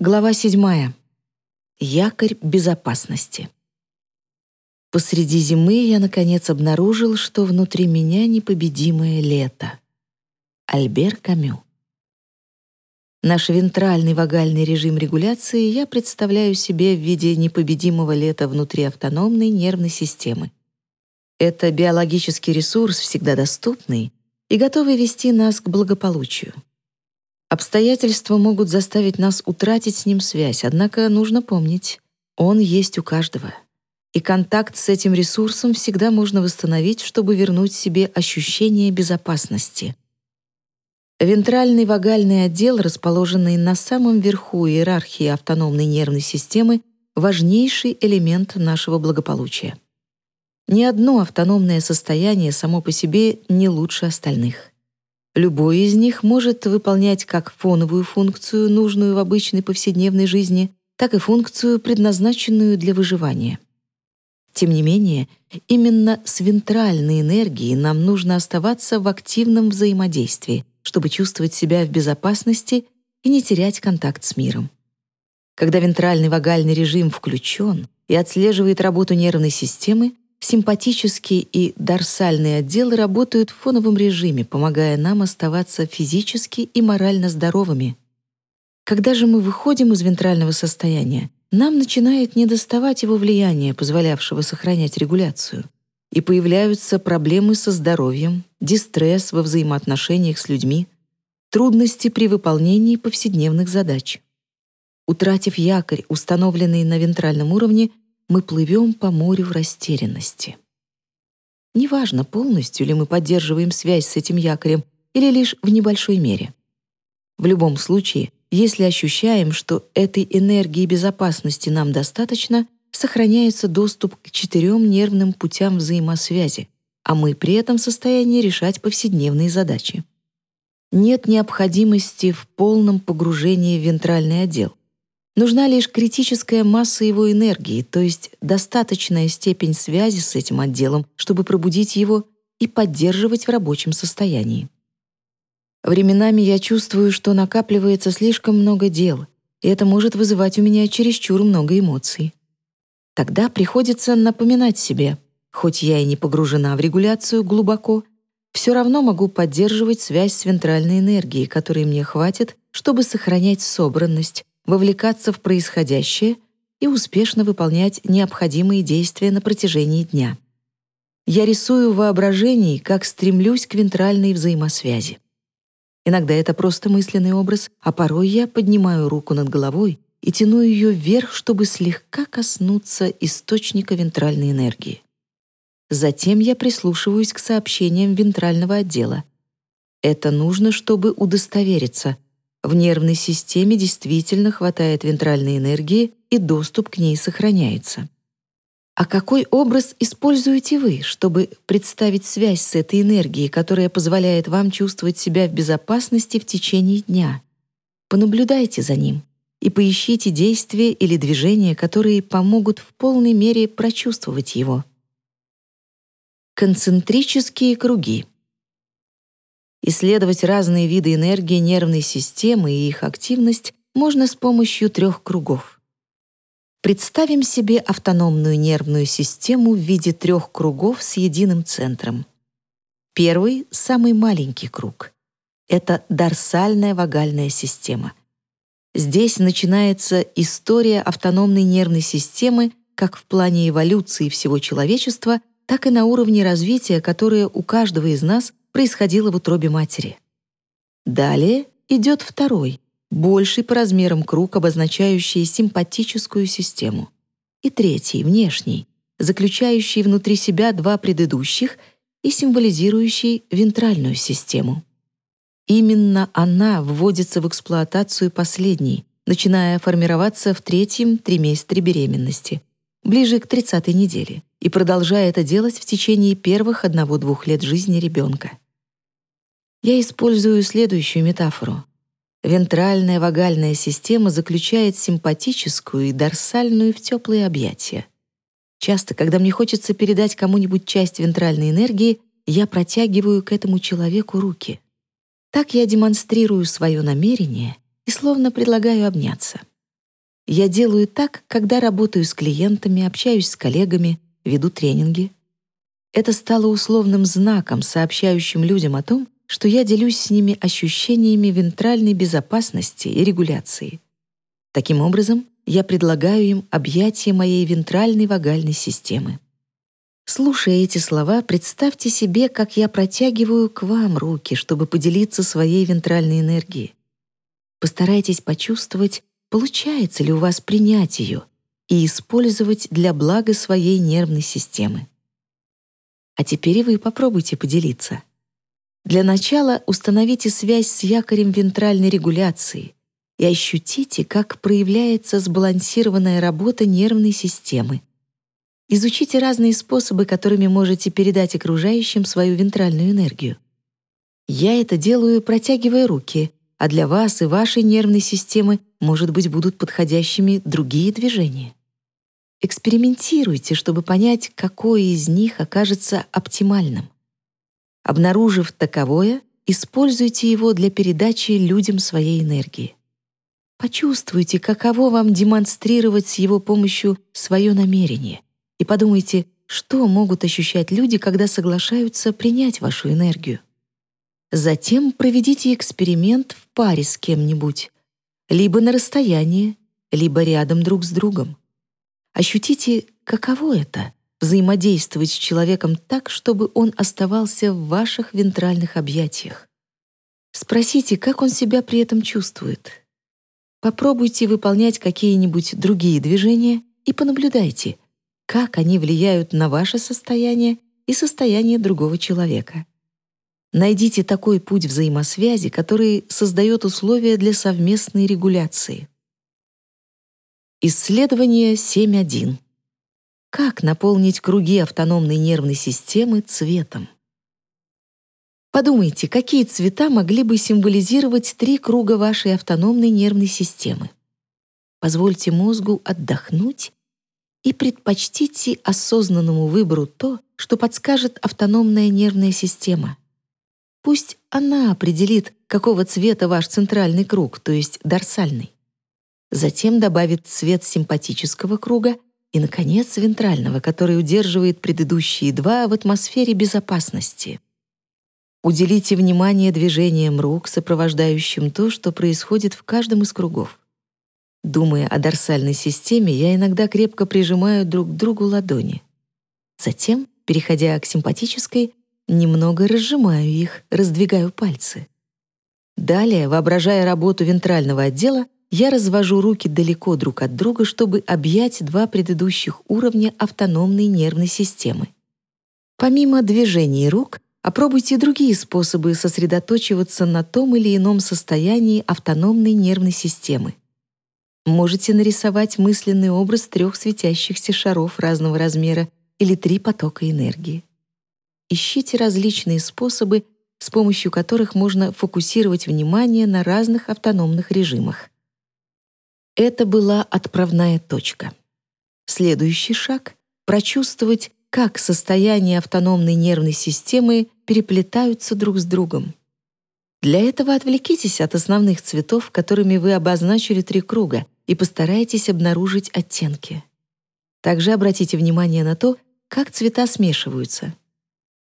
Глава 7. Якорь безопасности. Посреди зимы я, наконец, обнаружил, что внутри меня непобедимое лето. Альбер Камю. Наш вентральный вагальный режим регуляции я представляю себе в виде непобедимого лета внутри автономной нервной системы. Это биологический ресурс, всегда доступный и готовый вести нас к благополучию. Обстоятельства могут заставить нас утратить с ним связь, однако нужно помнить, он есть у каждого. И контакт с этим ресурсом всегда можно восстановить, чтобы вернуть себе ощущение безопасности. Вентральный вагальный отдел, расположенный на самом верху иерархии автономной нервной системы, важнейший элемент нашего благополучия. Ни одно автономное состояние само по себе не лучше остальных. Любой из них может выполнять как фоновую функцию, нужную в обычной повседневной жизни, так и функцию, предназначенную для выживания. Тем не менее, именно с вентральной энергией нам нужно оставаться в активном взаимодействии, чтобы чувствовать себя в безопасности и не терять контакт с миром. Когда вентральный вагальный режим включен и отслеживает работу нервной системы, Симпатический и дорсальные отделы работают в фоновом режиме, помогая нам оставаться физически и морально здоровыми. Когда же мы выходим из вентрального состояния, нам начинает недоставать его влияния, позволявшего сохранять регуляцию. И появляются проблемы со здоровьем, дистресс во взаимоотношениях с людьми, трудности при выполнении повседневных задач. Утратив якорь, установленный на вентральном уровне, мы плывем по морю в растерянности. Неважно, полностью ли мы поддерживаем связь с этим якорем или лишь в небольшой мере. В любом случае, если ощущаем, что этой энергии безопасности нам достаточно, сохраняется доступ к четырем нервным путям взаимосвязи, а мы при этом в состоянии решать повседневные задачи. Нет необходимости в полном погружении в вентральный отдел. Нужна лишь критическая масса его энергии, то есть достаточная степень связи с этим отделом, чтобы пробудить его и поддерживать в рабочем состоянии. Временами я чувствую, что накапливается слишком много дел, и это может вызывать у меня чересчур много эмоций. Тогда приходится напоминать себе, хоть я и не погружена в регуляцию глубоко, все равно могу поддерживать связь с вентральной энергией, которой мне хватит, чтобы сохранять собранность, вовлекаться в происходящее и успешно выполнять необходимые действия на протяжении дня. Я рисую в воображении, как стремлюсь к вентральной взаимосвязи. Иногда это просто мысленный образ, а порой я поднимаю руку над головой и тяну ее вверх, чтобы слегка коснуться источника вентральной энергии. Затем я прислушиваюсь к сообщениям вентрального отдела. Это нужно, чтобы удостовериться — в нервной системе действительно хватает вентральной энергии, и доступ к ней сохраняется. А какой образ используете вы, чтобы представить связь с этой энергией, которая позволяет вам чувствовать себя в безопасности в течение дня? Понаблюдайте за ним и поищите действия или движения, которые помогут в полной мере прочувствовать его. Концентрические круги — Исследовать разные виды энергии нервной системы и их активность можно с помощью трех кругов. Представим себе автономную нервную систему в виде трех кругов с единым центром. Первый — самый маленький круг. Это дорсальная вагальная система. Здесь начинается история автономной нервной системы как в плане эволюции всего человечества, так и на уровне развития, которое у каждого из нас происходило в утробе матери. Далее идет второй, больший по размерам круг, обозначающий симпатическую систему. И третий, внешний, заключающий внутри себя два предыдущих и символизирующий вентральную систему. Именно она вводится в эксплуатацию последней, начиная формироваться в третьем триместре беременности, ближе к 30-й неделе, и продолжая это делать в течение первых одного-двух лет жизни ребенка. Я использую следующую метафору. Вентральная вагальная система заключает симпатическую и дорсальную в теплые объятия. Часто, когда мне хочется передать кому-нибудь часть вентральной энергии, я протягиваю к этому человеку руки. Так я демонстрирую свое намерение и словно предлагаю обняться. я делаю так, когда работаю с клиентами, общаюсь с коллегами, веду тренинги. Это стало условным знаком, сообщающим людям о том, что я делюсь с ними ощущениями вентральной безопасности и регуляции. Таким образом, я предлагаю им объятие моей вентральной вагальной системы. Слушая эти слова, представьте себе, как я протягиваю к вам руки, чтобы поделиться своей вентральной энергией. Постарайтесь почувствовать, получается ли у вас принять ее и использовать для блага своей нервной системы. А теперь вы попробуйте поделиться. Для начала установите связь с якорем вентральной регуляции и ощутите, как проявляется сбалансированная работа нервной системы. Изучите разные способы, которыми можете передать окружающим свою вентральную энергию. Я это делаю, протягивая руки, а для вас и вашей нервной системы, может быть, будут подходящими другие движения. Экспериментируйте, чтобы понять, какое из них окажется оптимальным. Обнаружив таковое, используйте его для передачи людям своей энергии. Почувствуйте, каково вам демонстрировать с его помощью свое намерение, и подумайте, что могут ощущать люди, когда соглашаются принять вашу энергию. Затем проведите эксперимент в паре с кем-нибудь, либо на расстоянии, либо рядом друг с другом. Ощутите, каково это — взаимодействовать с человеком так, чтобы он оставался в ваших вентральных объятиях. Спросите, как он себя при этом чувствует. Попробуйте выполнять какие-нибудь другие движения и понаблюдайте, как они влияют на ваше состояние и состояние другого человека. Найдите такой путь взаимосвязи, который создает условия для совместной регуляции. Исследование 7.1. Как наполнить круги автономной нервной системы цветом? Подумайте, какие цвета могли бы символизировать три круга вашей автономной нервной системы. Позвольте мозгу отдохнуть и предпочтите осознанному выбору то, что подскажет автономная нервная система — Пусть она определит, какого цвета ваш центральный круг, то есть дорсальный. Затем добавит цвет симпатического круга и, наконец, вентрального, который удерживает предыдущие два в атмосфере безопасности. Уделите внимание движениям рук, сопровождающим то, что происходит в каждом из кругов. Думая о дорсальной системе, я иногда крепко прижимаю друг к другу ладони. Затем, переходя к симпатической, Немного разжимаю их, раздвигаю пальцы. Далее, воображая работу вентрального отдела, я развожу руки далеко друг от друга, чтобы объять два предыдущих уровня автономной нервной системы. Помимо движений рук, опробуйте другие способы сосредоточиваться на том или ином состоянии автономной нервной системы. Можете нарисовать мысленный образ трех светящихся шаров разного размера или три потока энергии ищите различные способы, с помощью которых можно фокусировать внимание на разных автономных режимах. Это была отправная точка. Следующий шаг — прочувствовать, как состояния автономной нервной системы переплетаются друг с другом. Для этого отвлекитесь от основных цветов, которыми вы обозначили три круга, и постарайтесь обнаружить оттенки. Также обратите внимание на то, как цвета смешиваются —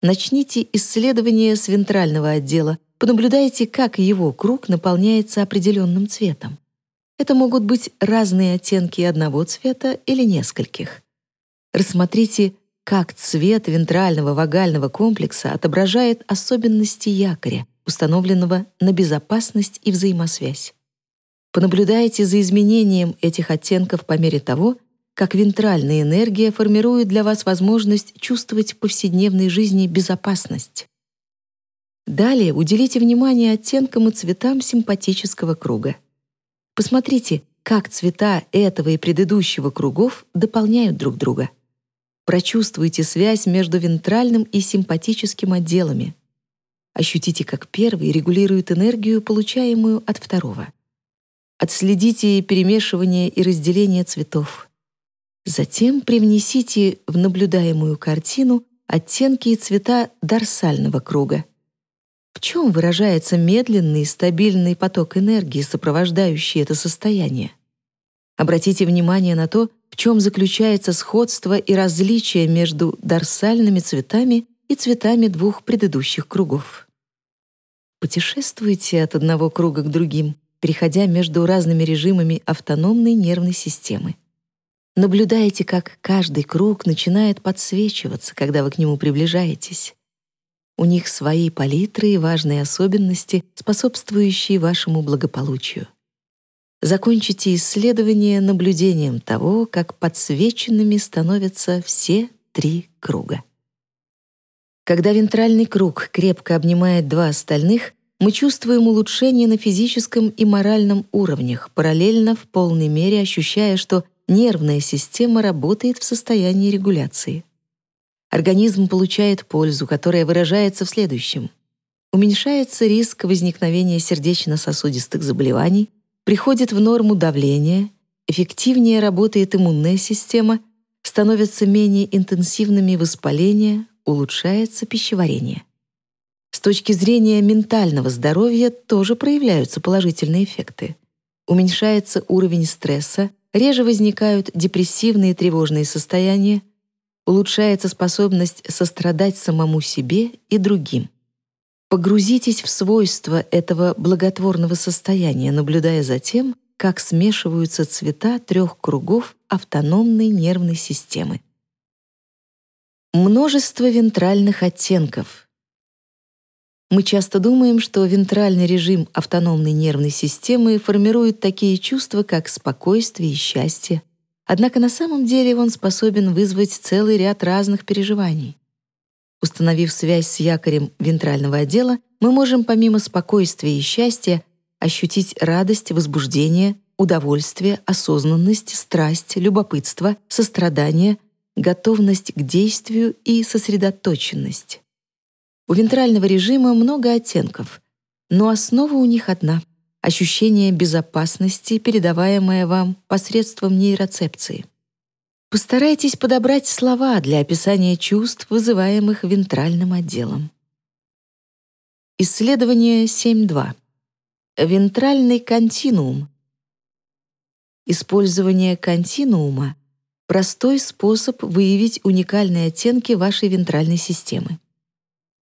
Начните исследование с вентрального отдела, понаблюдайте, как его круг наполняется определенным цветом. Это могут быть разные оттенки одного цвета или нескольких. Рассмотрите, как цвет вентрального вагального комплекса отображает особенности якоря, установленного на безопасность и взаимосвязь. Понаблюдайте за изменением этих оттенков по мере того, как вентральная энергия формирует для вас возможность чувствовать в повседневной жизни безопасность. Далее уделите внимание оттенкам и цветам симпатического круга. Посмотрите, как цвета этого и предыдущего кругов дополняют друг друга. Прочувствуйте связь между вентральным и симпатическим отделами. Ощутите, как первый регулирует энергию, получаемую от второго. Отследите перемешивание и разделение цветов. Затем привнесите в наблюдаемую картину оттенки и цвета дорсального круга. В чем выражается медленный и стабильный поток энергии, сопровождающий это состояние? Обратите внимание на то, в чем заключается сходство и различие между дорсальными цветами и цветами двух предыдущих кругов. Путешествуйте от одного круга к другим, переходя между разными режимами автономной нервной системы. Наблюдайте, как каждый круг начинает подсвечиваться, когда вы к нему приближаетесь. У них свои палитры и важные особенности, способствующие вашему благополучию. Закончите исследование наблюдением того, как подсвеченными становятся все три круга. Когда вентральный круг крепко обнимает два остальных, мы чувствуем улучшение на физическом и моральном уровнях, параллельно в полной мере ощущая, что нервная система работает в состоянии регуляции. Организм получает пользу, которая выражается в следующем. Уменьшается риск возникновения сердечно-сосудистых заболеваний, приходит в норму давление, эффективнее работает иммунная система, становятся менее интенсивными воспаления, улучшается пищеварение. С точки зрения ментального здоровья тоже проявляются положительные эффекты. Уменьшается уровень стресса, реже возникают депрессивные и тревожные состояния, улучшается способность сострадать самому себе и другим. Погрузитесь в свойства этого благотворного состояния, наблюдая за тем, как смешиваются цвета трех кругов автономной нервной системы. Множество вентральных оттенков. Мы часто думаем, что вентральный режим автономной нервной системы формирует такие чувства, как спокойствие и счастье, однако на самом деле он способен вызвать целый ряд разных переживаний. Установив связь с якорем вентрального отдела, мы можем помимо спокойствия и счастья ощутить радость, возбуждение, удовольствие, осознанность, страсть, любопытство, сострадание, готовность к действию и сосредоточенность. У вентрального режима много оттенков, но основа у них одна — ощущение безопасности, передаваемое вам посредством нейроцепции. Постарайтесь подобрать слова для описания чувств, вызываемых вентральным отделом. Исследование 7.2. Вентральный континуум. Использование континуума — простой способ выявить уникальные оттенки вашей вентральной системы.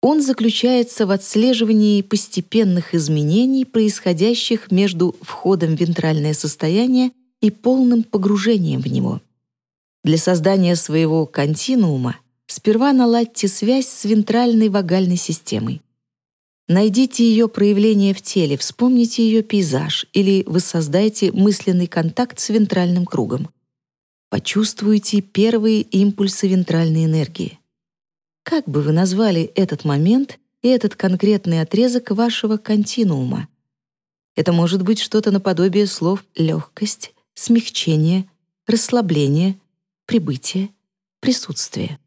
Он заключается в отслеживании постепенных изменений, происходящих между входом в вентральное состояние и полным погружением в него. Для создания своего континуума сперва наладьте связь с вентральной вагальной системой. Найдите ее проявление в теле, вспомните ее пейзаж или воссоздайте мысленный контакт с вентральным кругом. Почувствуйте первые импульсы вентральной энергии. Как бы вы назвали этот момент и этот конкретный отрезок вашего континуума? Это может быть что-то наподобие слов «легкость», «смягчение», «расслабление», прибытие, присутствие.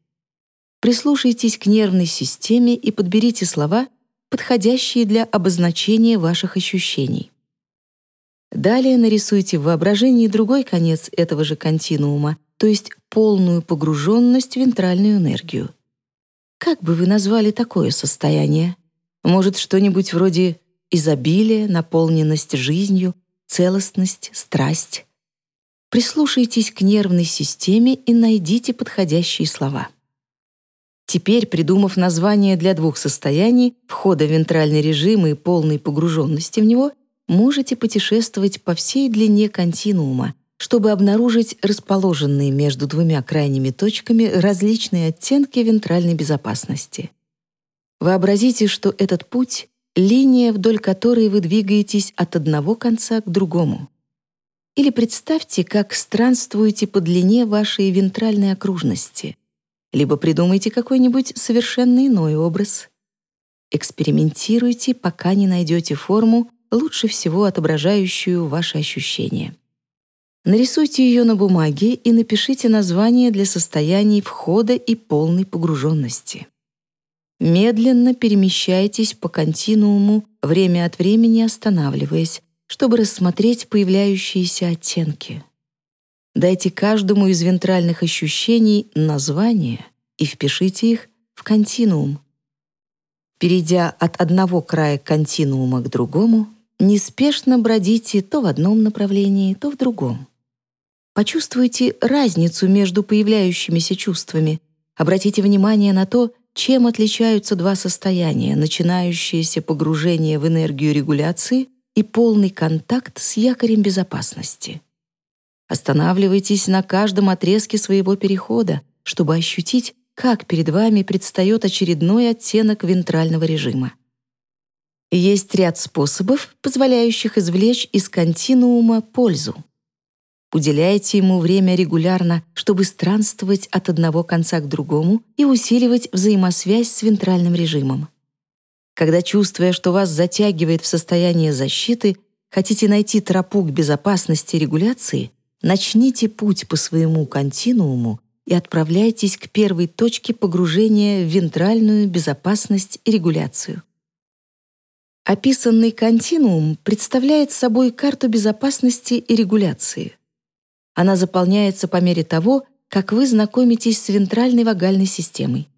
Прислушайтесь к нервной системе и подберите слова, подходящие для обозначения ваших ощущений. Далее нарисуйте в воображении другой конец этого же континуума, то есть полную погруженность в вентральную энергию. Как бы вы назвали такое состояние? Может, что-нибудь вроде изобилия, наполненность жизнью, целостность, страсть? Прислушайтесь к нервной системе и найдите подходящие слова. Теперь, придумав название для двух состояний, входа в вентральный режим и полной погруженности в него, можете путешествовать по всей длине континуума, чтобы обнаружить расположенные между двумя крайними точками различные оттенки вентральной безопасности. Вообразите, что этот путь — линия, вдоль которой вы двигаетесь от одного конца к другому. Или представьте, как странствуете по длине вашей вентральной окружности. Либо придумайте какой-нибудь совершенно иной образ. Экспериментируйте, пока не найдете форму, лучше всего отображающую ваши ощущения. Нарисуйте ее на бумаге и напишите название для состояний входа и полной погруженности. Медленно перемещайтесь по континууму, время от времени останавливаясь, чтобы рассмотреть появляющиеся оттенки. Дайте каждому из вентральных ощущений название и впишите их в континуум. Перейдя от одного края континуума к другому, неспешно бродите то в одном направлении, то в другом. Почувствуйте разницу между появляющимися чувствами. Обратите внимание на то, чем отличаются два состояния, начинающееся погружение в энергию регуляции и полный контакт с якорем безопасности. Останавливайтесь на каждом отрезке своего перехода, чтобы ощутить, как перед вами предстает очередной оттенок вентрального режима. Есть ряд способов, позволяющих извлечь из континуума пользу. Уделяйте ему время регулярно, чтобы странствовать от одного конца к другому и усиливать взаимосвязь с вентральным режимом. Когда, чувствуя, что вас затягивает в состояние защиты, хотите найти тропу к безопасности регуляции, начните путь по своему континууму и отправляйтесь к первой точке погружения в вентральную безопасность и регуляцию. Описанный континуум представляет собой карту безопасности и регуляции. Она заполняется по мере того, как вы знакомитесь с вентральной вагальной системой.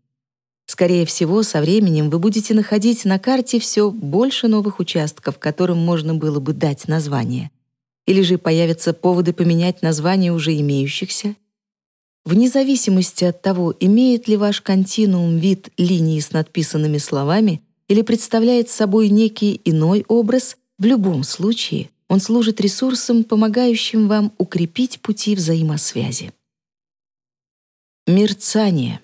Скорее всего, со временем вы будете находить на карте все больше новых участков, которым можно было бы дать название. Или же появятся поводы поменять название уже имеющихся. Вне зависимости от того, имеет ли ваш континуум вид линии с надписанными словами или представляет собой некий иной образ, в любом случае он служит ресурсом, помогающим вам укрепить пути взаимосвязи. Мерцание.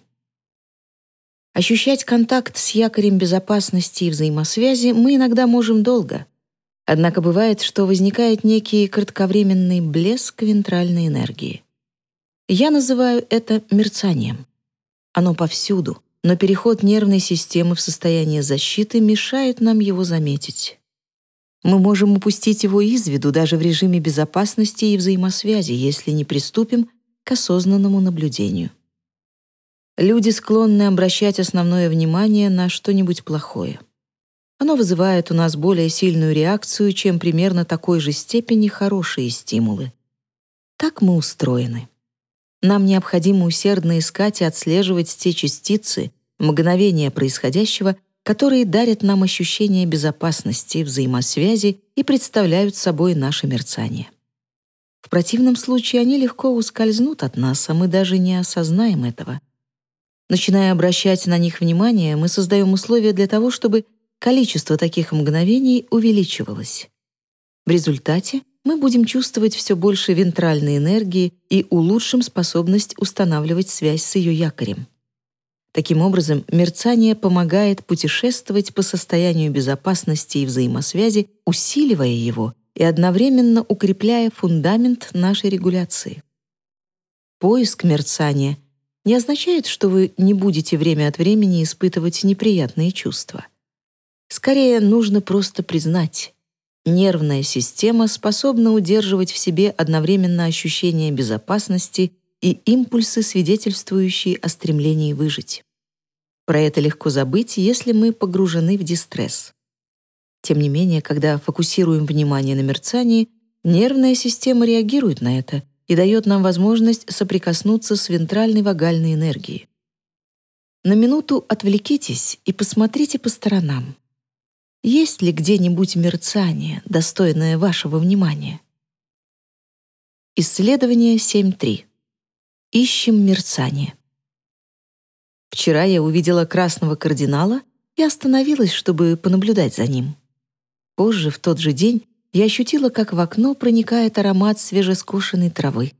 Ощущать контакт с якорем безопасности и взаимосвязи мы иногда можем долго. Однако бывает, что возникает некий кратковременный блеск вентральной энергии. Я называю это мерцанием. Оно повсюду, но переход нервной системы в состояние защиты мешает нам его заметить. Мы можем упустить его из виду даже в режиме безопасности и взаимосвязи, если не приступим к осознанному наблюдению. Люди склонны обращать основное внимание на что-нибудь плохое. Оно вызывает у нас более сильную реакцию, чем примерно такой же степени хорошие стимулы. Так мы устроены. Нам необходимо усердно искать и отслеживать те частицы, мгновения происходящего, которые дарят нам ощущение безопасности, взаимосвязи и представляют собой наше мерцание. В противном случае они легко ускользнут от нас, а мы даже не осознаем этого. Начиная обращать на них внимание, мы создаем условия для того, чтобы количество таких мгновений увеличивалось. В результате мы будем чувствовать все больше вентральной энергии и улучшим способность устанавливать связь с ее якорем. Таким образом, мерцание помогает путешествовать по состоянию безопасности и взаимосвязи, усиливая его и одновременно укрепляя фундамент нашей регуляции. Поиск мерцания не означает, что вы не будете время от времени испытывать неприятные чувства. Скорее, нужно просто признать, нервная система способна удерживать в себе одновременно ощущение безопасности и импульсы, свидетельствующие о стремлении выжить. Про это легко забыть, если мы погружены в дистресс. Тем не менее, когда фокусируем внимание на мерцании, нервная система реагирует на это и дает нам возможность соприкоснуться с вентральной вагальной энергией. На минуту отвлекитесь и посмотрите по сторонам. Есть ли где-нибудь мерцание, достойное вашего внимания? Исследование 7.3. Ищем мерцание. Вчера я увидела красного кардинала и остановилась, чтобы понаблюдать за ним. Позже, в тот же день, я ощутила, как в окно проникает аромат свежескошенной травы.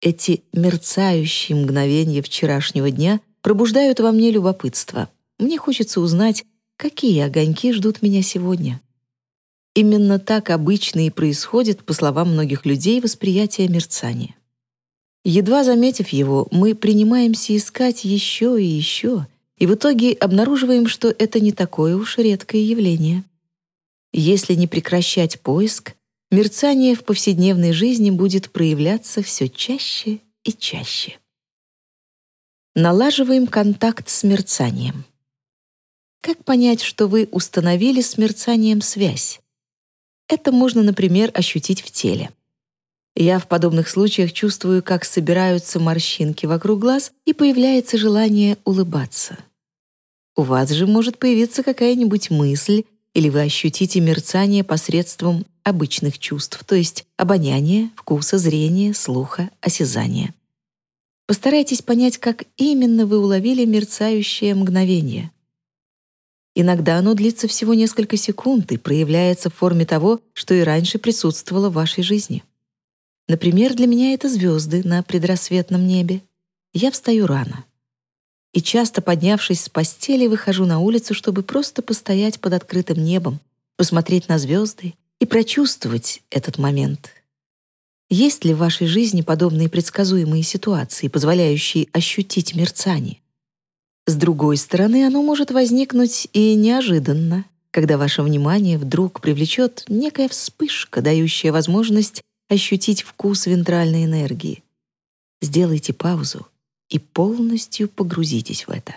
Эти мерцающие мгновения вчерашнего дня пробуждают во мне любопытство. Мне хочется узнать, какие огоньки ждут меня сегодня. Именно так обычно и происходит, по словам многих людей, восприятие мерцания. Едва заметив его, мы принимаемся искать еще и еще, и в итоге обнаруживаем, что это не такое уж редкое явление. Если не прекращать поиск, мерцание в повседневной жизни будет проявляться все чаще и чаще. Налаживаем контакт с мерцанием. Как понять, что вы установили с мерцанием связь? Это можно, например, ощутить в теле. Я в подобных случаях чувствую, как собираются морщинки вокруг глаз и появляется желание улыбаться. У вас же может появиться какая-нибудь мысль, или вы ощутите мерцание посредством обычных чувств, то есть обоняния, вкуса, зрения, слуха, осязания. Постарайтесь понять, как именно вы уловили мерцающее мгновение. Иногда оно длится всего несколько секунд и проявляется в форме того, что и раньше присутствовало в вашей жизни. Например, для меня это звезды на предрассветном небе. Я встаю рано. И часто, поднявшись с постели, выхожу на улицу, чтобы просто постоять под открытым небом, посмотреть на звезды и прочувствовать этот момент. Есть ли в вашей жизни подобные предсказуемые ситуации, позволяющие ощутить мерцание? С другой стороны, оно может возникнуть и неожиданно, когда ваше внимание вдруг привлечет некая вспышка, дающая возможность ощутить вкус вентральной энергии. Сделайте паузу и полностью погрузитесь в это.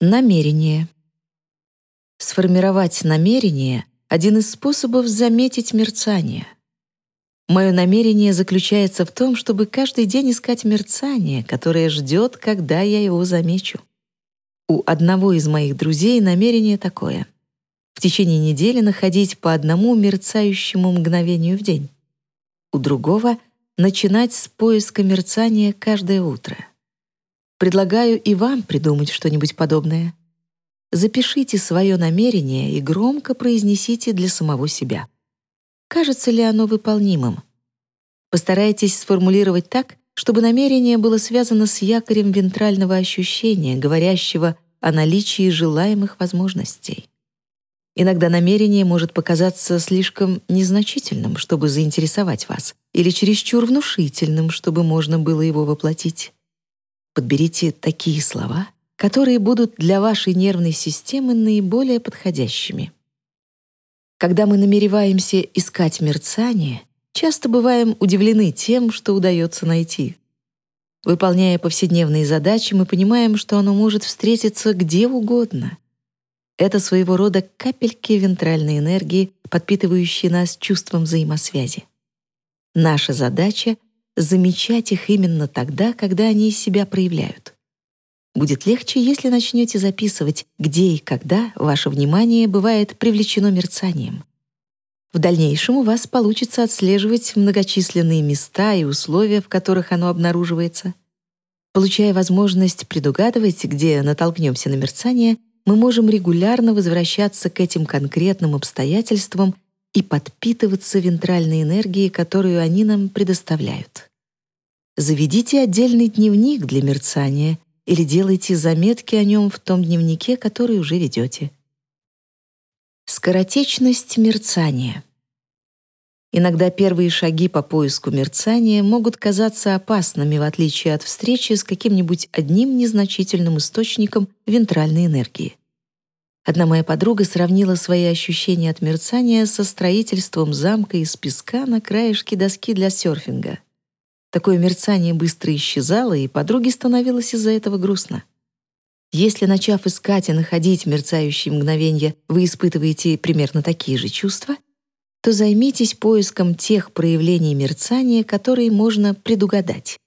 Намерение. Сформировать намерение — один из способов заметить мерцание — Мое намерение заключается в том, чтобы каждый день искать мерцание, которое ждет, когда я его замечу. У одного из моих друзей намерение такое — в течение недели находить по одному мерцающему мгновению в день. У другого — начинать с поиска мерцания каждое утро. Предлагаю и вам придумать что-нибудь подобное. Запишите свое намерение и громко произнесите для самого себя — Кажется ли оно выполнимым? Постарайтесь сформулировать так, чтобы намерение было связано с якорем вентрального ощущения, говорящего о наличии желаемых возможностей. Иногда намерение может показаться слишком незначительным, чтобы заинтересовать вас, или чересчур внушительным, чтобы можно было его воплотить. Подберите такие слова, которые будут для вашей нервной системы наиболее подходящими. Когда мы намереваемся искать мерцание, часто бываем удивлены тем, что удается найти. Выполняя повседневные задачи, мы понимаем, что оно может встретиться где угодно. Это своего рода капельки вентральной энергии, подпитывающие нас чувством взаимосвязи. Наша задача — замечать их именно тогда, когда они из себя проявляют. Будет легче, если начнете записывать, где и когда ваше внимание бывает привлечено мерцанием. В дальнейшем у вас получится отслеживать многочисленные места и условия, в которых оно обнаруживается. Получая возможность предугадывать, где натолкнемся на мерцание, мы можем регулярно возвращаться к этим конкретным обстоятельствам и подпитываться вентральной энергией, которую они нам предоставляют. Заведите отдельный дневник для мерцания или делайте заметки о нем в том дневнике, который уже ведете. Скоротечность мерцания. Иногда первые шаги по поиску мерцания могут казаться опасными, в отличие от встречи с каким-нибудь одним незначительным источником вентральной энергии. Одна моя подруга сравнила свои ощущения от мерцания со строительством замка из песка на краешке доски для серфинга — Такое мерцание быстро исчезало, и подруге становилось из-за этого грустно. Если, начав искать и находить мерцающие мгновения, вы испытываете примерно такие же чувства, то займитесь поиском тех проявлений мерцания, которые можно предугадать.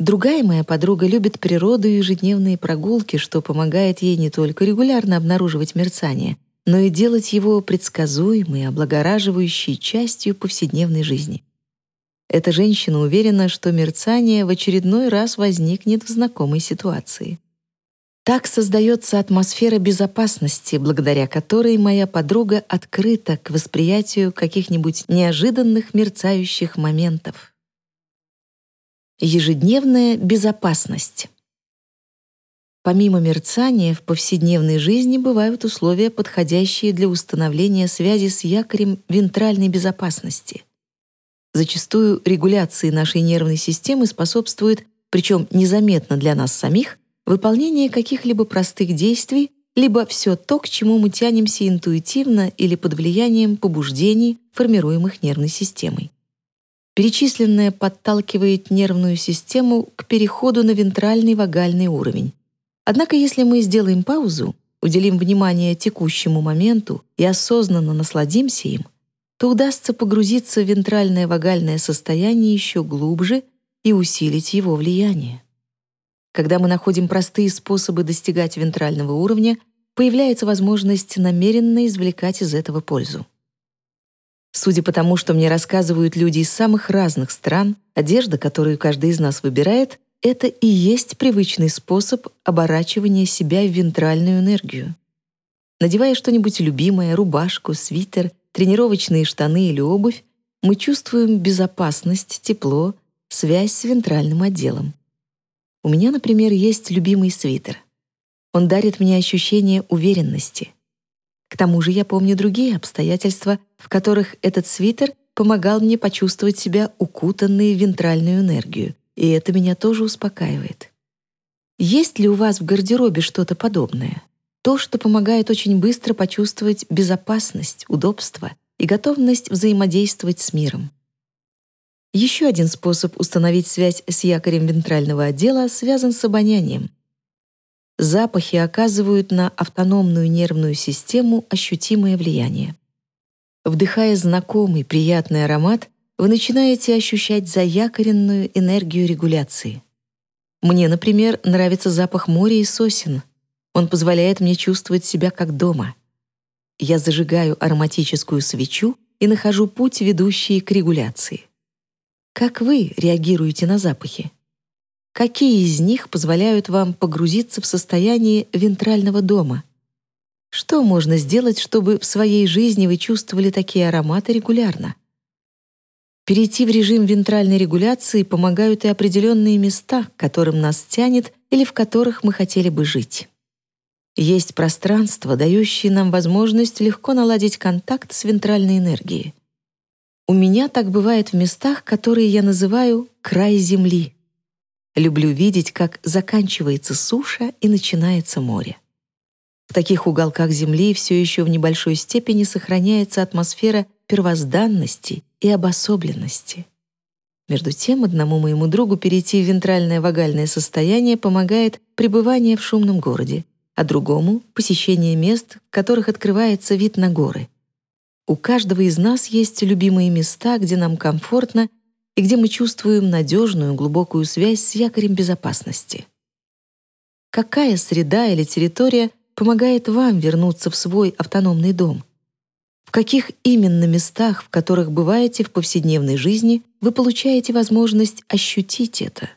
Другая моя подруга любит природу и ежедневные прогулки, что помогает ей не только регулярно обнаруживать мерцание, но и делать его предсказуемой, облагораживающей частью повседневной жизни. Эта женщина уверена, что мерцание в очередной раз возникнет в знакомой ситуации. Так создается атмосфера безопасности, благодаря которой моя подруга открыта к восприятию каких-нибудь неожиданных мерцающих моментов. Ежедневная безопасность. Помимо мерцания, в повседневной жизни бывают условия, подходящие для установления связи с якорем вентральной безопасности — Зачастую регуляции нашей нервной системы способствует, причем незаметно для нас самих, выполнение каких-либо простых действий, либо все то, к чему мы тянемся интуитивно или под влиянием побуждений, формируемых нервной системой. Перечисленное подталкивает нервную систему к переходу на вентральный вагальный уровень. Однако если мы сделаем паузу, уделим внимание текущему моменту и осознанно насладимся им, то удастся погрузиться в вентральное вагальное состояние еще глубже и усилить его влияние. Когда мы находим простые способы достигать вентрального уровня, появляется возможность намеренно извлекать из этого пользу. Судя по тому, что мне рассказывают люди из самых разных стран, одежда, которую каждый из нас выбирает, это и есть привычный способ оборачивания себя в вентральную энергию. Надевая что-нибудь любимое, рубашку, свитер, тренировочные штаны или обувь, мы чувствуем безопасность, тепло, связь с вентральным отделом. У меня, например, есть любимый свитер. Он дарит мне ощущение уверенности. К тому же я помню другие обстоятельства, в которых этот свитер помогал мне почувствовать себя укутанной в вентральную энергию, и это меня тоже успокаивает. Есть ли у вас в гардеробе что-то подобное? То, что помогает очень быстро почувствовать безопасность, удобство и готовность взаимодействовать с миром. Еще один способ установить связь с якорем вентрального отдела связан с обонянием. Запахи оказывают на автономную нервную систему ощутимое влияние. Вдыхая знакомый приятный аромат, вы начинаете ощущать заякоренную энергию регуляции. Мне, например, нравится запах моря и сосен — он позволяет мне чувствовать себя как дома. Я зажигаю ароматическую свечу и нахожу путь, ведущий к регуляции. Как вы реагируете на запахи? Какие из них позволяют вам погрузиться в состояние вентрального дома? Что можно сделать, чтобы в своей жизни вы чувствовали такие ароматы регулярно? Перейти в режим вентральной регуляции помогают и определенные места, которым нас тянет или в которых мы хотели бы жить. Есть пространство, дающее нам возможность легко наладить контакт с вентральной энергией. У меня так бывает в местах, которые я называю «край земли». Люблю видеть, как заканчивается суша и начинается море. В таких уголках Земли все еще в небольшой степени сохраняется атмосфера первозданности и обособленности. Между тем, одному моему другу перейти в вентральное вагальное состояние помогает пребывание в шумном городе, а другому — посещение мест, в которых открывается вид на горы. У каждого из нас есть любимые места, где нам комфортно и где мы чувствуем надежную, глубокую связь с якорем безопасности. Какая среда или территория помогает вам вернуться в свой автономный дом? В каких именно местах, в которых бываете в повседневной жизни, вы получаете возможность ощутить это?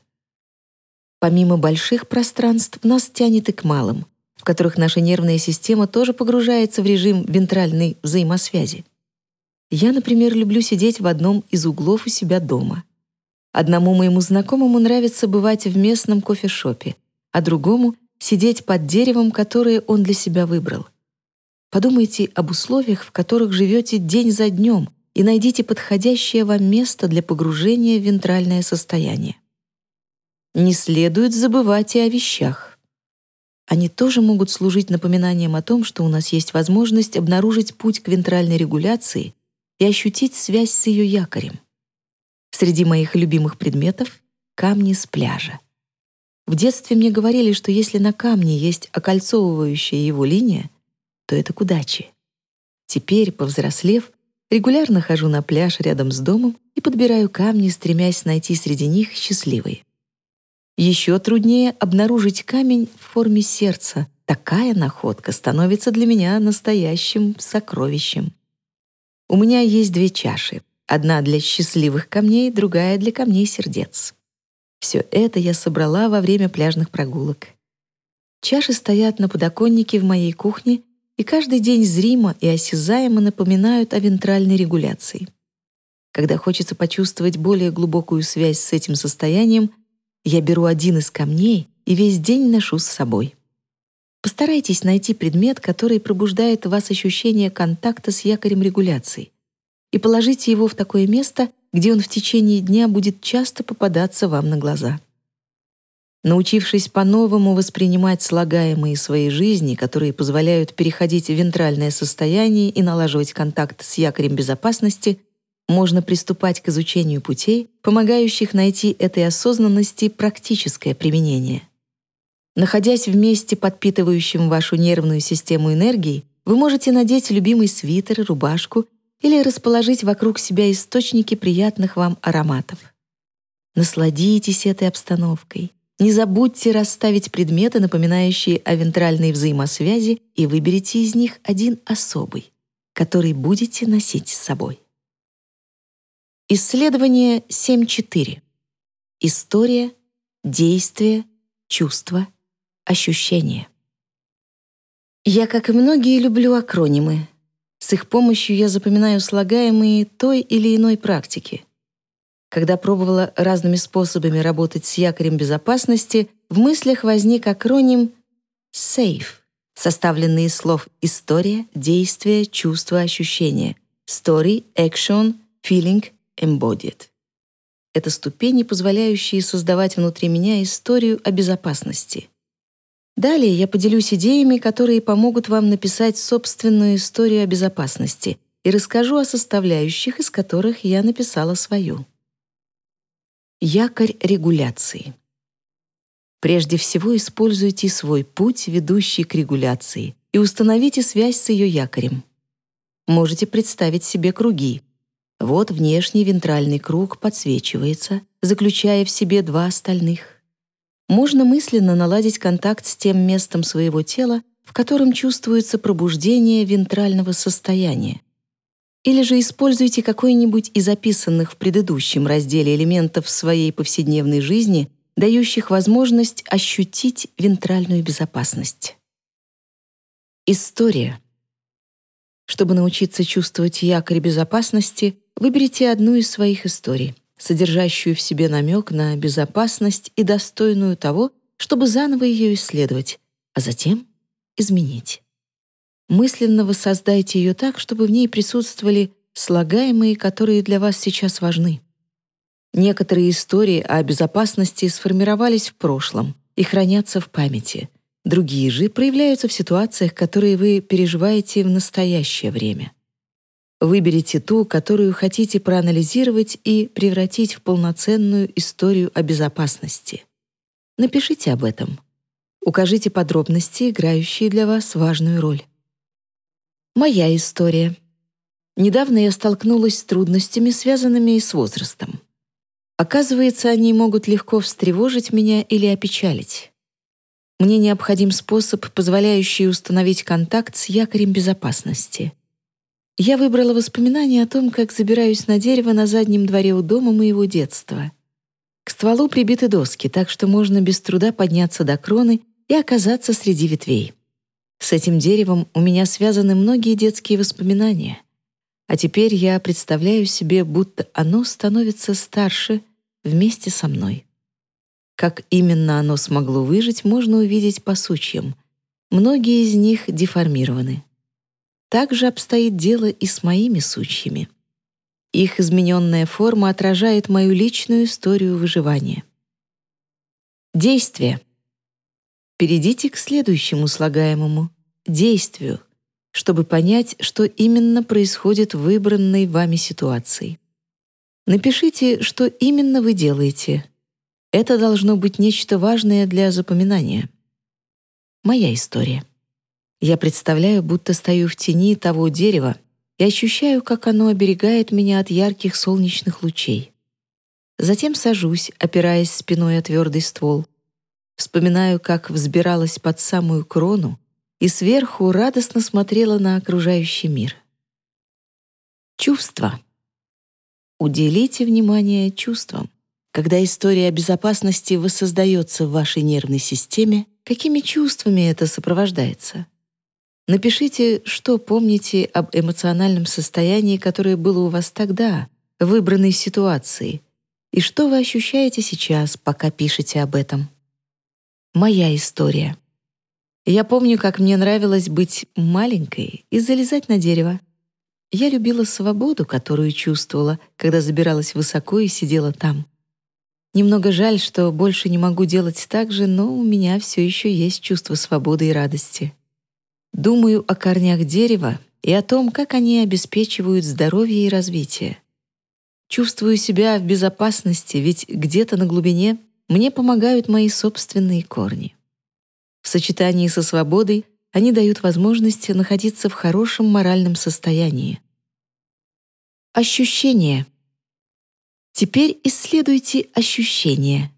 Помимо больших пространств, нас тянет и к малым — в которых наша нервная система тоже погружается в режим вентральной взаимосвязи. Я, например, люблю сидеть в одном из углов у себя дома. Одному моему знакомому нравится бывать в местном кофешопе, а другому — сидеть под деревом, которое он для себя выбрал. Подумайте об условиях, в которых живете день за днем, и найдите подходящее вам место для погружения в вентральное состояние. Не следует забывать и о вещах. Они тоже могут служить напоминанием о том, что у нас есть возможность обнаружить путь к вентральной регуляции и ощутить связь с ее якорем. Среди моих любимых предметов — камни с пляжа. В детстве мне говорили, что если на камне есть окольцовывающая его линия, то это к удаче. Теперь, повзрослев, регулярно хожу на пляж рядом с домом и подбираю камни, стремясь найти среди них счастливые. Еще труднее обнаружить камень в форме сердца. Такая находка становится для меня настоящим сокровищем. У меня есть две чаши. Одна для счастливых камней, другая для камней сердец. Все это я собрала во время пляжных прогулок. Чаши стоят на подоконнике в моей кухне и каждый день зримо и осязаемо напоминают о вентральной регуляции. Когда хочется почувствовать более глубокую связь с этим состоянием — я беру один из камней и весь день ношу с собой. Постарайтесь найти предмет, который пробуждает в вас ощущение контакта с якорем регуляции, и положите его в такое место, где он в течение дня будет часто попадаться вам на глаза. Научившись по-новому воспринимать слагаемые своей жизни, которые позволяют переходить в вентральное состояние и налаживать контакт с якорем безопасности, можно приступать к изучению путей, помогающих найти этой осознанности практическое применение. Находясь в месте, подпитывающем вашу нервную систему энергией, вы можете надеть любимый свитер, рубашку или расположить вокруг себя источники приятных вам ароматов. Насладитесь этой обстановкой. Не забудьте расставить предметы, напоминающие о вентральной взаимосвязи, и выберите из них один особый, который будете носить с собой. Исследование 7.4. История, действие, чувства, ощущения. Я, как и многие, люблю акронимы. С их помощью я запоминаю слагаемые той или иной практики. Когда пробовала разными способами работать с якорем безопасности, в мыслях возник акроним SAFE, составленный из слов «история», «действие», «чувство», «ощущение», «story», «action», «feeling», «embodied». Это ступени, позволяющие создавать внутри меня историю о безопасности — Далее я поделюсь идеями, которые помогут вам написать собственную историю о безопасности и расскажу о составляющих, из которых я написала свою. Якорь регуляции. Прежде всего используйте свой путь, ведущий к регуляции, и установите связь с ее якорем. Можете представить себе круги. Вот внешний вентральный круг подсвечивается, заключая в себе два остальных можно мысленно наладить контакт с тем местом своего тела, в котором чувствуется пробуждение вентрального состояния. Или же используйте какой-нибудь из описанных в предыдущем разделе элементов своей повседневной жизни, дающих возможность ощутить вентральную безопасность. История. Чтобы научиться чувствовать якорь безопасности, выберите одну из своих историй содержащую в себе намек на безопасность и достойную того, чтобы заново ее исследовать, а затем изменить. Мысленно воссоздайте ее так, чтобы в ней присутствовали слагаемые, которые для вас сейчас важны. Некоторые истории о безопасности сформировались в прошлом и хранятся в памяти. Другие же проявляются в ситуациях, которые вы переживаете в настоящее время. Выберите ту, которую хотите проанализировать и превратить в полноценную историю о безопасности. Напишите об этом. Укажите подробности, играющие для вас важную роль. Моя история. Недавно я столкнулась с трудностями, связанными с возрастом. Оказывается, они могут легко встревожить меня или опечалить. Мне необходим способ, позволяющий установить контакт с якорем безопасности — я выбрала воспоминания о том, как забираюсь на дерево на заднем дворе у дома моего детства. К стволу прибиты доски, так что можно без труда подняться до кроны и оказаться среди ветвей. С этим деревом у меня связаны многие детские воспоминания. А теперь я представляю себе, будто оно становится старше вместе со мной. Как именно оно смогло выжить, можно увидеть по сучьям. Многие из них деформированы. Так же обстоит дело и с моими сучьями. Их измененная форма отражает мою личную историю выживания. Действие. Перейдите к следующему слагаемому — действию, чтобы понять, что именно происходит в выбранной вами ситуации. Напишите, что именно вы делаете. Это должно быть нечто важное для запоминания. Моя история. Я представляю, будто стою в тени того дерева и ощущаю, как оно оберегает меня от ярких солнечных лучей. Затем сажусь, опираясь спиной о твердый ствол. Вспоминаю, как взбиралась под самую крону и сверху радостно смотрела на окружающий мир. Чувства. Уделите внимание чувствам. Когда история о безопасности воссоздается в вашей нервной системе, какими чувствами это сопровождается? Напишите, что помните об эмоциональном состоянии, которое было у вас тогда, выбранной ситуации, и что вы ощущаете сейчас, пока пишете об этом. Моя история. Я помню, как мне нравилось быть маленькой и залезать на дерево. Я любила свободу, которую чувствовала, когда забиралась высоко и сидела там. Немного жаль, что больше не могу делать так же, но у меня все еще есть чувство свободы и радости. Думаю о корнях дерева и о том, как они обеспечивают здоровье и развитие. Чувствую себя в безопасности, ведь где-то на глубине мне помогают мои собственные корни. В сочетании со свободой они дают возможность находиться в хорошем моральном состоянии. Ощущения. Теперь исследуйте ощущения.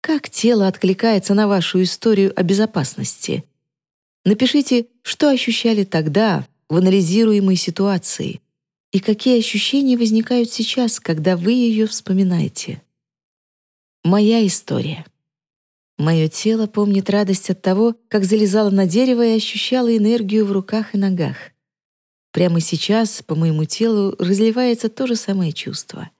Как тело откликается на вашу историю о безопасности — Напишите, что ощущали тогда в анализируемой ситуации. и какие ощущения возникают сейчас, когда вы ее вспоминаете. Моя история. Мое тело помнит радость от того, как залезало на дерево и ощущало энергию в руках и ногах. Прямо сейчас по моему телу разливается то же самое чувство.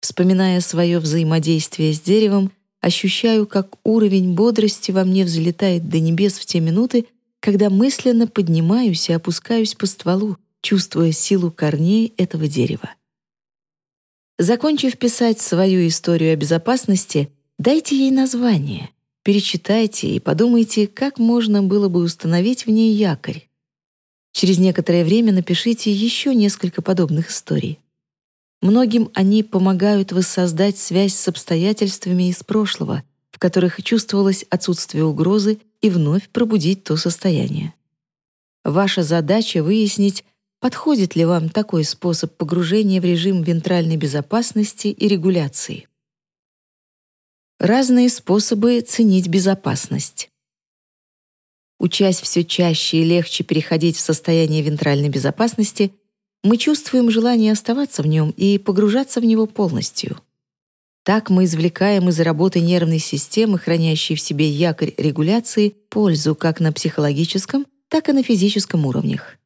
Вспоминая свое взаимодействие с деревом, ощущаю, как уровень бодрости во мне взлетает до небес в те минуты, когда мысленно поднимаюсь и опускаюсь по стволу, чувствуя силу корней этого дерева. Закончив писать свою историю о безопасности, дайте ей название, перечитайте и подумайте, как можно было бы установить в ней якорь. Через некоторое время напишите еще несколько подобных историй. Многим они помогают воссоздать связь с обстоятельствами из прошлого, которых чувствовалось отсутствие угрозы, и вновь пробудить то состояние. Ваша задача — выяснить, подходит ли вам такой способ погружения в режим вентральной безопасности и регуляции. Разные способы ценить безопасность. Учась все чаще и легче переходить в состояние вентральной безопасности, мы чувствуем желание оставаться в нем и погружаться в него полностью. Так мы извлекаем из работы нервной системы, хранящей в себе якорь регуляции, пользу как на психологическом, так и на физическом уровнях.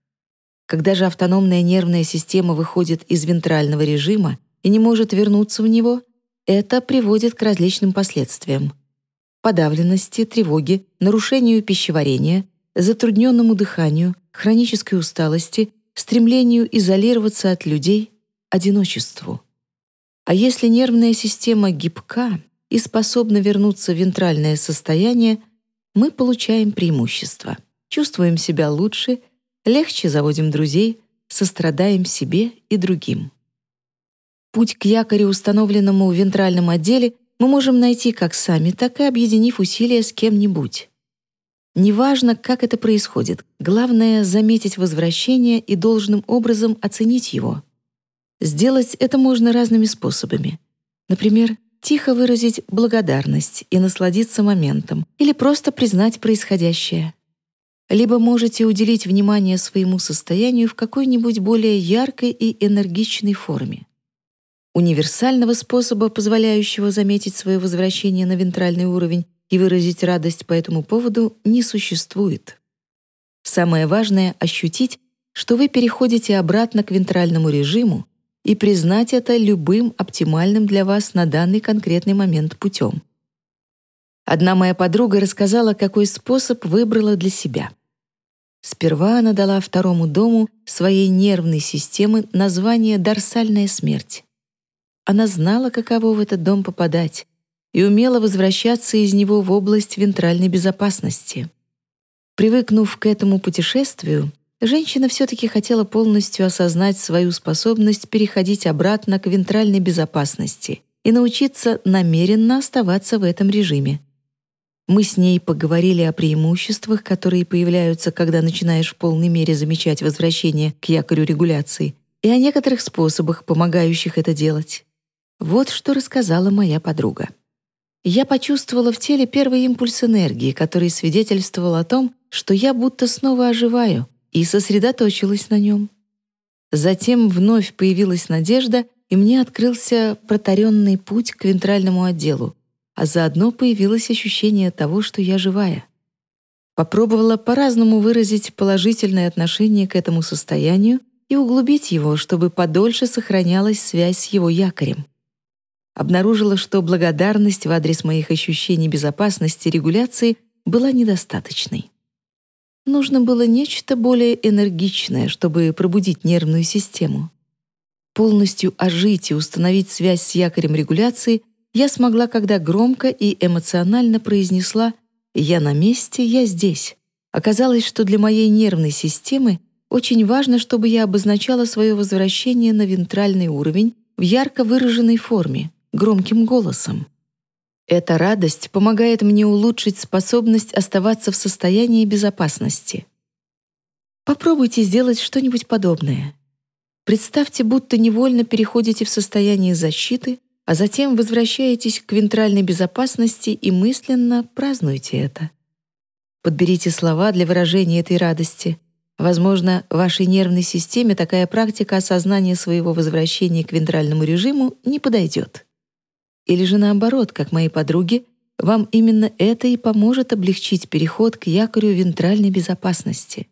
Когда же автономная нервная система выходит из вентрального режима и не может вернуться в него, это приводит к различным последствиям подавленности, тревоги, нарушению пищеварения, затрудненному дыханию, хронической усталости, стремлению изолироваться от людей, одиночеству. А если нервная система гибка и способна вернуться в вентральное состояние, мы получаем преимущество, чувствуем себя лучше, легче заводим друзей, сострадаем себе и другим. Путь к якорю, установленному в вентральном отделе — мы можем найти как сами, так и объединив усилия с кем-нибудь. Неважно, как это происходит, главное — заметить возвращение и должным образом оценить его. Сделать это можно разными способами. Например, тихо выразить благодарность и насладиться моментом или просто признать происходящее. Либо можете уделить внимание своему состоянию в какой-нибудь более яркой и энергичной форме. Универсального способа, позволяющего заметить свое возвращение на вентральный уровень и выразить радость по этому поводу, не существует. Самое важное — ощутить, что вы переходите обратно к вентральному режиму и признать это любым оптимальным для вас на данный конкретный момент путем. Одна моя подруга рассказала, какой способ выбрала для себя. Сперва она дала второму дому своей нервной системы название «дорсальная смерть». Она знала, каково в этот дом попадать, и умела возвращаться из него в область вентральной безопасности. Привыкнув к этому путешествию, женщина все-таки хотела полностью осознать свою способность переходить обратно к вентральной безопасности и научиться намеренно оставаться в этом режиме. Мы с ней поговорили о преимуществах, которые появляются, когда начинаешь в полной мере замечать возвращение к якорю регуляции, и о некоторых способах, помогающих это делать. Вот что рассказала моя подруга. Я почувствовала в теле первый импульс энергии, который свидетельствовал о том, что я будто снова оживаю, и сосредоточилась на нем. Затем вновь появилась надежда, и мне открылся протаренный путь к вентральному отделу, а заодно появилось ощущение того, что я живая. Попробовала по-разному выразить положительное отношение к этому состоянию и углубить его, чтобы подольше сохранялась связь с его якорем обнаружила, что благодарность в адрес моих ощущений безопасности регуляции была недостаточной. Нужно было нечто более энергичное, чтобы пробудить нервную систему. Полностью ожить и установить связь с якорем регуляции я смогла, когда громко и эмоционально произнесла «Я на месте, я здесь». Оказалось, что для моей нервной системы очень важно, чтобы я обозначала свое возвращение на вентральный уровень в ярко выраженной форме, громким голосом. Эта радость помогает мне улучшить способность оставаться в состоянии безопасности. Попробуйте сделать что-нибудь подобное. Представьте, будто невольно переходите в состояние защиты, а затем возвращаетесь к вентральной безопасности и мысленно празднуйте это. Подберите слова для выражения этой радости. Возможно, вашей нервной системе такая практика осознания своего возвращения к вентральному режиму не подойдет. Или же наоборот, как мои подруги, вам именно это и поможет облегчить переход к якорю вентральной безопасности.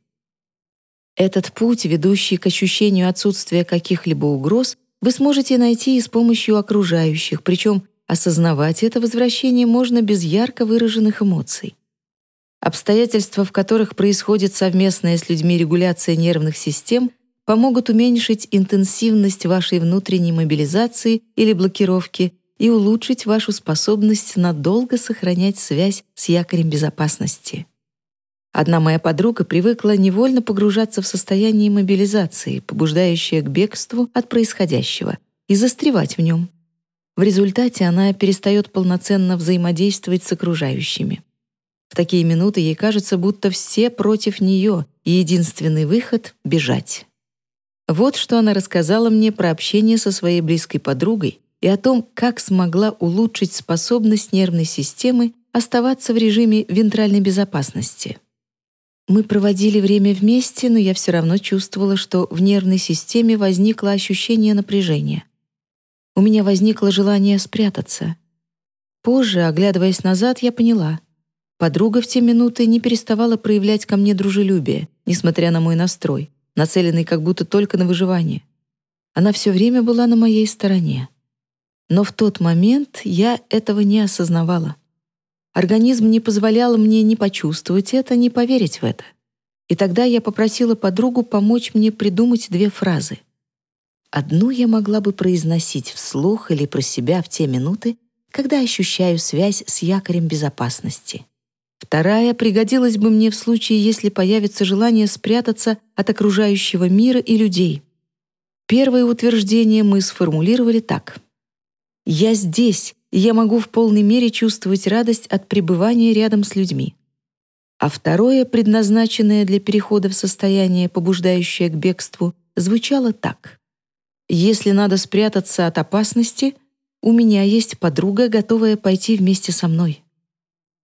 Этот путь, ведущий к ощущению отсутствия каких-либо угроз, вы сможете найти и с помощью окружающих, причем осознавать это возвращение можно без ярко выраженных эмоций. Обстоятельства, в которых происходит совместная с людьми регуляция нервных систем, помогут уменьшить интенсивность вашей внутренней мобилизации или блокировки и улучшить вашу способность надолго сохранять связь с якорем безопасности. Одна моя подруга привыкла невольно погружаться в состояние мобилизации, побуждающее к бегству от происходящего, и застревать в нем. В результате она перестает полноценно взаимодействовать с окружающими. В такие минуты ей кажется, будто все против нее, и единственный выход — бежать. Вот что она рассказала мне про общение со своей близкой подругой и о том, как смогла улучшить способность нервной системы оставаться в режиме вентральной безопасности. Мы проводили время вместе, но я все равно чувствовала, что в нервной системе возникло ощущение напряжения. У меня возникло желание спрятаться. Позже, оглядываясь назад, я поняла, Подруга в те минуты не переставала проявлять ко мне дружелюбие, несмотря на мой настрой, нацеленный как будто только на выживание. Она все время была на моей стороне. Но в тот момент я этого не осознавала. Организм не позволял мне ни почувствовать это, ни поверить в это. И тогда я попросила подругу помочь мне придумать две фразы. Одну я могла бы произносить вслух или про себя в те минуты, когда ощущаю связь с якорем безопасности. Вторая пригодилась бы мне в случае, если появится желание спрятаться от окружающего мира и людей. Первое утверждение мы сформулировали так. «Я здесь, и я могу в полной мере чувствовать радость от пребывания рядом с людьми». А второе, предназначенное для перехода в состояние, побуждающее к бегству, звучало так. «Если надо спрятаться от опасности, у меня есть подруга, готовая пойти вместе со мной».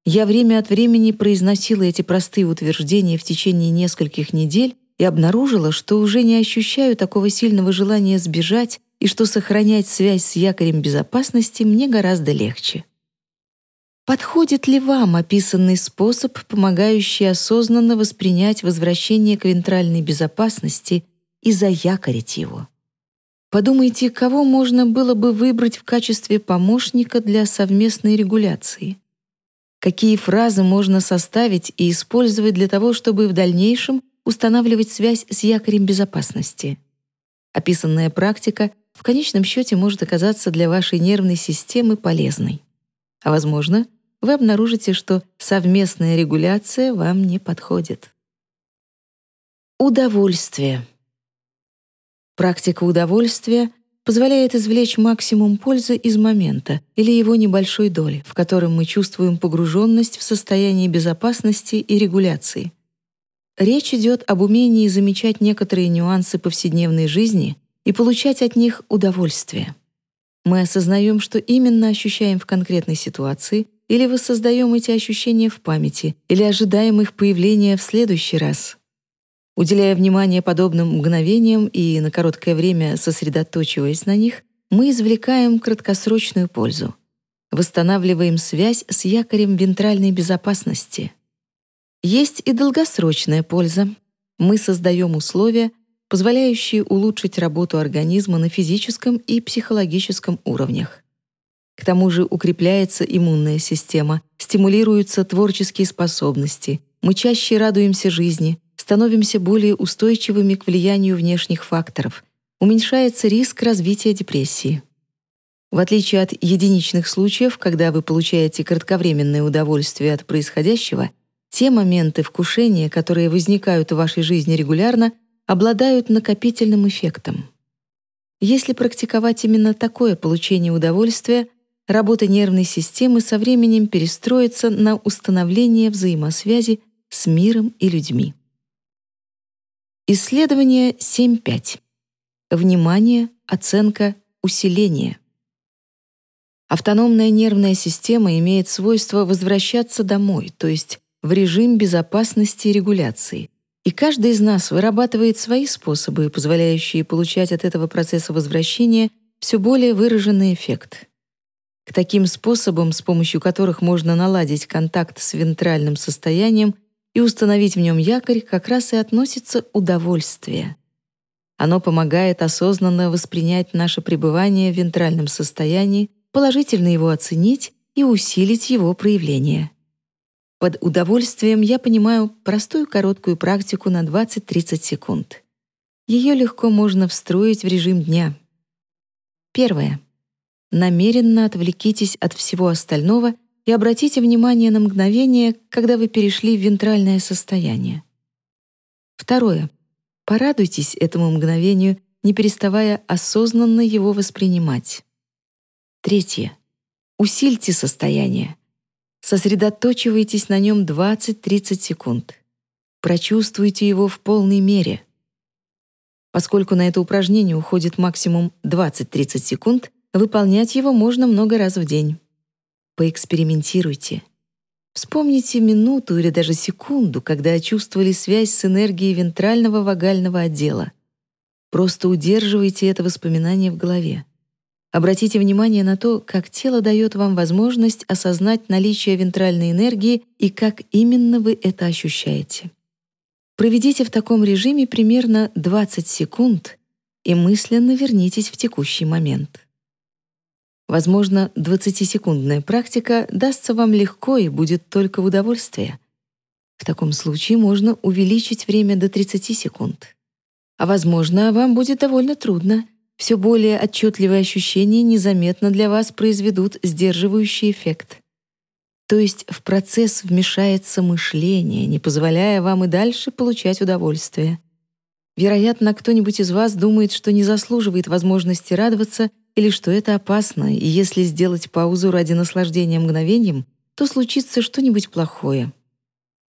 Я время от времени произносила эти простые утверждения в течение нескольких недель и обнаружила, что уже не ощущаю такого сильного желания сбежать и что сохранять связь с якорем безопасности мне гораздо легче. Подходит ли вам описанный способ, помогающий осознанно воспринять возвращение к вентральной безопасности и заякорить его? Подумайте, кого можно было бы выбрать в качестве помощника для совместной регуляции какие фразы можно составить и использовать для того, чтобы в дальнейшем устанавливать связь с якорем безопасности. Описанная практика в конечном счете может оказаться для вашей нервной системы полезной. А возможно, вы обнаружите, что совместная регуляция вам не подходит. Удовольствие. Практика удовольствия позволяет извлечь максимум пользы из момента или его небольшой доли, в котором мы чувствуем погруженность в состояние безопасности и регуляции. Речь идет об умении замечать некоторые нюансы повседневной жизни и получать от них удовольствие. Мы осознаем, что именно ощущаем в конкретной ситуации, или воссоздаем эти ощущения в памяти, или ожидаем их появления в следующий раз — Уделяя внимание подобным мгновениям и на короткое время сосредоточиваясь на них, мы извлекаем краткосрочную пользу. Восстанавливаем связь с якорем вентральной безопасности. Есть и долгосрочная польза. Мы создаем условия, позволяющие улучшить работу организма на физическом и психологическом уровнях. К тому же укрепляется иммунная система, стимулируются творческие способности, мы чаще радуемся жизни — становимся более устойчивыми к влиянию внешних факторов, уменьшается риск развития депрессии. В отличие от единичных случаев, когда вы получаете кратковременное удовольствие от происходящего, те моменты вкушения, которые возникают в вашей жизни регулярно, обладают накопительным эффектом. Если практиковать именно такое получение удовольствия, работа нервной системы со временем перестроится на установление взаимосвязи с миром и людьми. Исследование 7.5. Внимание, оценка, усиление. Автономная нервная система имеет свойство возвращаться домой, то есть в режим безопасности и регуляции. И каждый из нас вырабатывает свои способы, позволяющие получать от этого процесса возвращения все более выраженный эффект. К таким способам, с помощью которых можно наладить контакт с вентральным состоянием и установить в нем якорь, как раз и относится удовольствие. Оно помогает осознанно воспринять наше пребывание в вентральном состоянии, положительно его оценить и усилить его проявление. Под удовольствием я понимаю простую короткую практику на 20-30 секунд. Ее легко можно встроить в режим дня. Первое. Намеренно отвлекитесь от всего остального и обратите внимание на мгновение, когда вы перешли в вентральное состояние. Второе. Порадуйтесь этому мгновению, не переставая осознанно его воспринимать. Третье. Усильте состояние. Сосредоточивайтесь на нем 20-30 секунд. Прочувствуйте его в полной мере. Поскольку на это упражнение уходит максимум 20-30 секунд, выполнять его можно много раз в день. Поэкспериментируйте. Вспомните минуту или даже секунду, когда чувствовали связь с энергией вентрального вагального отдела. Просто удерживайте это воспоминание в голове. Обратите внимание на то, как тело дает вам возможность осознать наличие вентральной энергии и как именно вы это ощущаете. Проведите в таком режиме примерно 20 секунд и мысленно вернитесь в текущий момент. Возможно, 20-секундная практика дастся вам легко и будет только в удовольствие. В таком случае можно увеличить время до 30 секунд. А возможно, вам будет довольно трудно — все более отчетливые ощущения незаметно для вас произведут сдерживающий эффект. То есть в процесс вмешается мышление, не позволяя вам и дальше получать удовольствие. Вероятно, кто-нибудь из вас думает, что не заслуживает возможности радоваться или что это опасно, и если сделать паузу ради наслаждения мгновением, то случится что-нибудь плохое.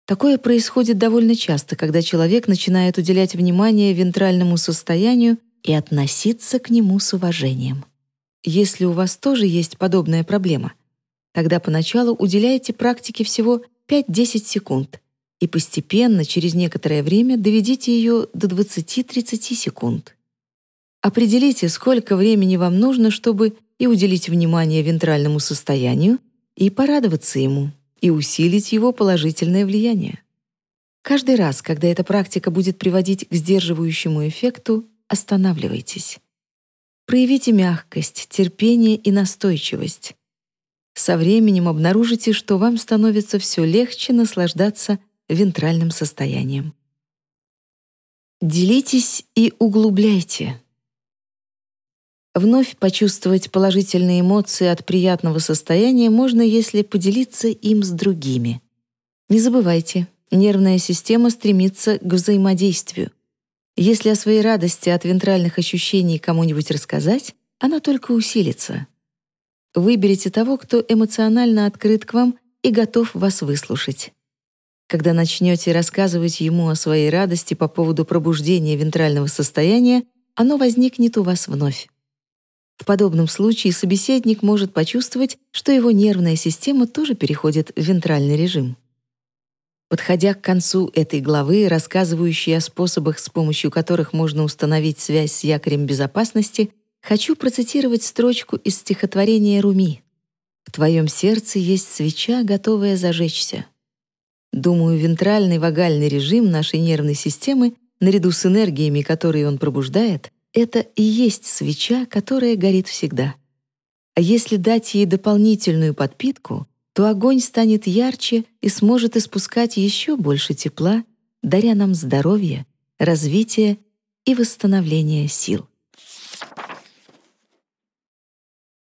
Такое происходит довольно часто, когда человек начинает уделять внимание вентральному состоянию и относиться к нему с уважением. Если у вас тоже есть подобная проблема, тогда поначалу уделяйте практике всего 5-10 секунд и постепенно, через некоторое время, доведите ее до 20-30 секунд. Определите, сколько времени вам нужно, чтобы и уделить внимание вентральному состоянию, и порадоваться ему, и усилить его положительное влияние. Каждый раз, когда эта практика будет приводить к сдерживающему эффекту, останавливайтесь. Проявите мягкость, терпение и настойчивость. Со временем обнаружите, что вам становится все легче наслаждаться вентральным состоянием. Делитесь и углубляйте. Вновь почувствовать положительные эмоции от приятного состояния можно, если поделиться им с другими. Не забывайте, нервная система стремится к взаимодействию. Если о своей радости от вентральных ощущений кому-нибудь рассказать, она только усилится. Выберите того, кто эмоционально открыт к вам и готов вас выслушать. Когда начнете рассказывать ему о своей радости по поводу пробуждения вентрального состояния, оно возникнет у вас вновь. В подобном случае собеседник может почувствовать, что его нервная система тоже переходит в вентральный режим. Подходя к концу этой главы, рассказывающей о способах, с помощью которых можно установить связь с якорем безопасности, хочу процитировать строчку из стихотворения Руми. «В твоем сердце есть свеча, готовая зажечься». Думаю, вентральный вагальный режим нашей нервной системы, наряду с энергиями, которые он пробуждает, это и есть свеча, которая горит всегда. А если дать ей дополнительную подпитку — то огонь станет ярче и сможет испускать еще больше тепла, даря нам здоровье, развитие и восстановление сил.